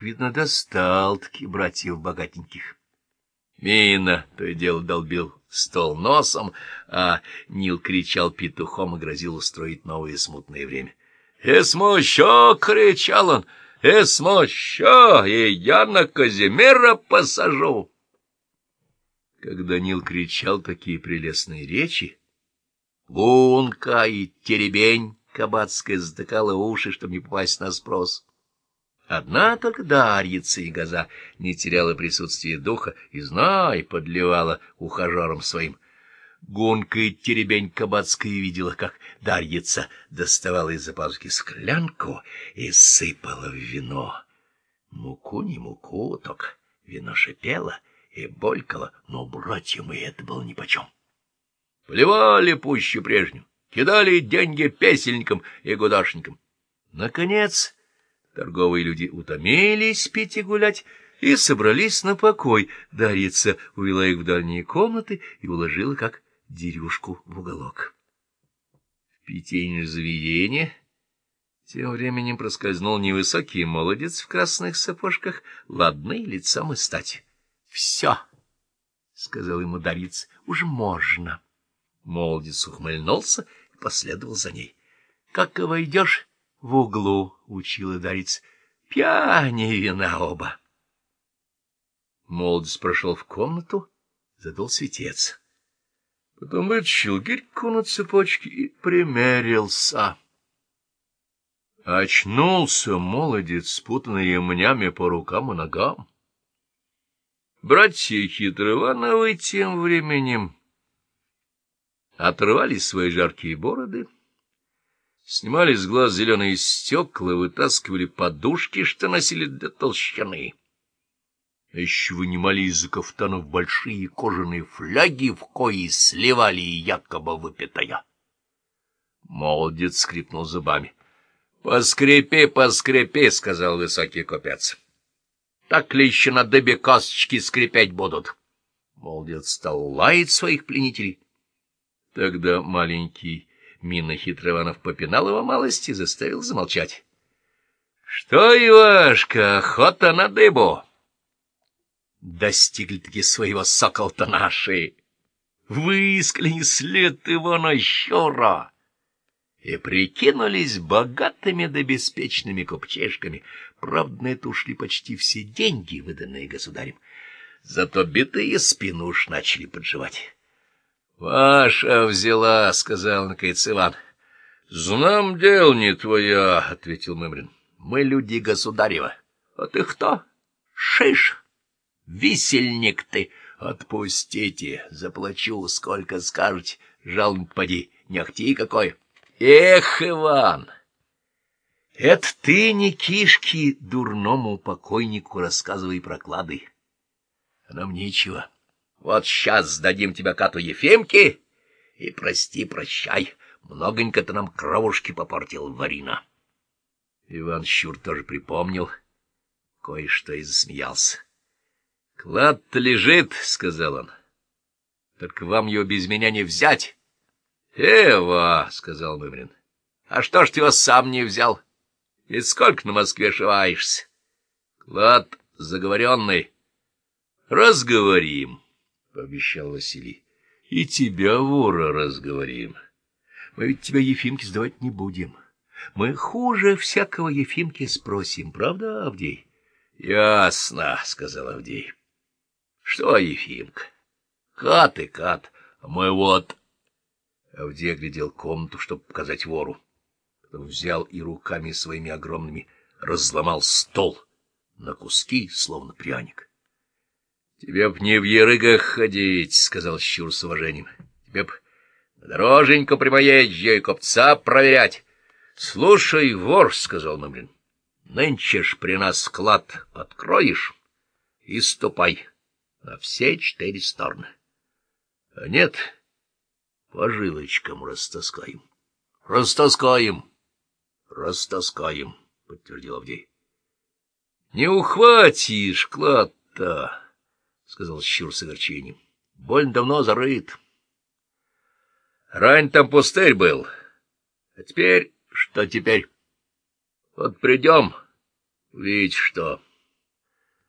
видно, достал-таки братьев богатеньких. Мина то и дело долбил стол носом, а Нил кричал петухом и грозил устроить новое смутное время. «Эсмоща!» — кричал он. «Эсмоща! И я на Казимира посажу!» Когда Нил кричал такие прелестные речи, Гунка и Теребень Кабацкая затыкала уши, чтобы не попасть на спрос. Одна только Дарьица и Газа не теряла присутствия духа и, знай, подливала ухажерам своим. Гонка и теребень кабацкая видела, как Дарьица доставала из-за пазухи склянку и сыпала в вино. Муку не муку, только вино шипело и болькало, но братьям и это было нипочем. Плевали пуще прежнюю, кидали деньги песельникам и гудашникам. Наконец... Торговые люди утомились пить и гулять и собрались на покой. Дарица увела их в дальние комнаты и уложила, как дерюшку, в уголок. В питейное заведение тем временем проскользнул невысокий молодец в красных сапожках, ладный лицом и стать. — Все, — сказал ему Дарица, — уж можно. Молодец ухмыльнулся и последовал за ней. — Как войдешь, в углу, — учила Дариц, — пьяни вина оба. Молодец прошел в комнату, задул светец. Потом вытащил гирьку на цепочке и примерился. Очнулся молодец, спутанный ремнями по рукам и ногам. Братья Хитровановы тем временем отрывали свои жаркие бороды, Снимали с глаз зеленые стекла, вытаскивали подушки, что носили для толщины. А еще вынимали из кафтанов большие кожаные фляги, в кои сливали якобы выпитая. Молодец скрипнул зубами. — Поскрепи, поскрепи, — сказал высокий купец. — Так ли еще на дыбе косточки скрипять будут? Молодец стал лаять своих пленителей. Тогда маленький Мина Хитрованов попинал его малости и заставил замолчать. — Что, Ивашка, охота на дыбу? Достигли-таки своего сокол-то наши. Выискали след Ивана Щура и прикинулись богатыми да беспечными купчешками. Правда, на это ушли почти все деньги, выданные государем. Зато битые спину уж начали подживать. — Ваша взяла, — сказал наконец Иван. — Знам дел не твоя, — ответил Мымрин. — Мы люди государева. А ты кто? Шиш. Висельник ты. Отпустите, заплачу, сколько скажете. Жалунь поди, не какой. Эх, Иван! Это ты, не кишки, дурному покойнику рассказывай проклады. Нам нечего. — вот сейчас сдадим тебя кату Ефимке, и прости-прощай, многонько ты нам кровушки попортил, Варина. Иван Щур тоже припомнил кое-что и засмеялся. — Клад-то лежит, — сказал он. — Только вам его без меня не взять. — Эва, — сказал Мымрин, — а что ж ты его сам не взял? Ведь сколько на Москве шиваешься? Клад заговоренный. Разговорим. — пообещал Василий. — И тебя, вора, разговорим. Мы ведь тебя Ефимке сдавать не будем. Мы хуже всякого Ефимки спросим, правда, Авдей? — Ясно, — сказал Авдей. — Что, Ефимка? Кат и кат, а мы вот... Авдей оглядел комнату, чтобы показать вору. Потом взял и руками своими огромными разломал стол на куски, словно пряник. — Тебе б не в ерыгах ходить, — сказал Щур с уважением. — Тебе б на дороженьку прямоезжие копца проверять. — Слушай, вор, — сказал Мамрин, — нынче ж при нас склад откроешь и ступай на все четыре стороны. А нет, по жилочкам растаскаем. — Растаскаем, растаскаем, — подтвердил Авдей. — Не ухватишь клад-то. — сказал Щур с огорчением. — Больно давно зарыт. Рань там пустырь был. А теперь... Что теперь? Вот придем, видишь что...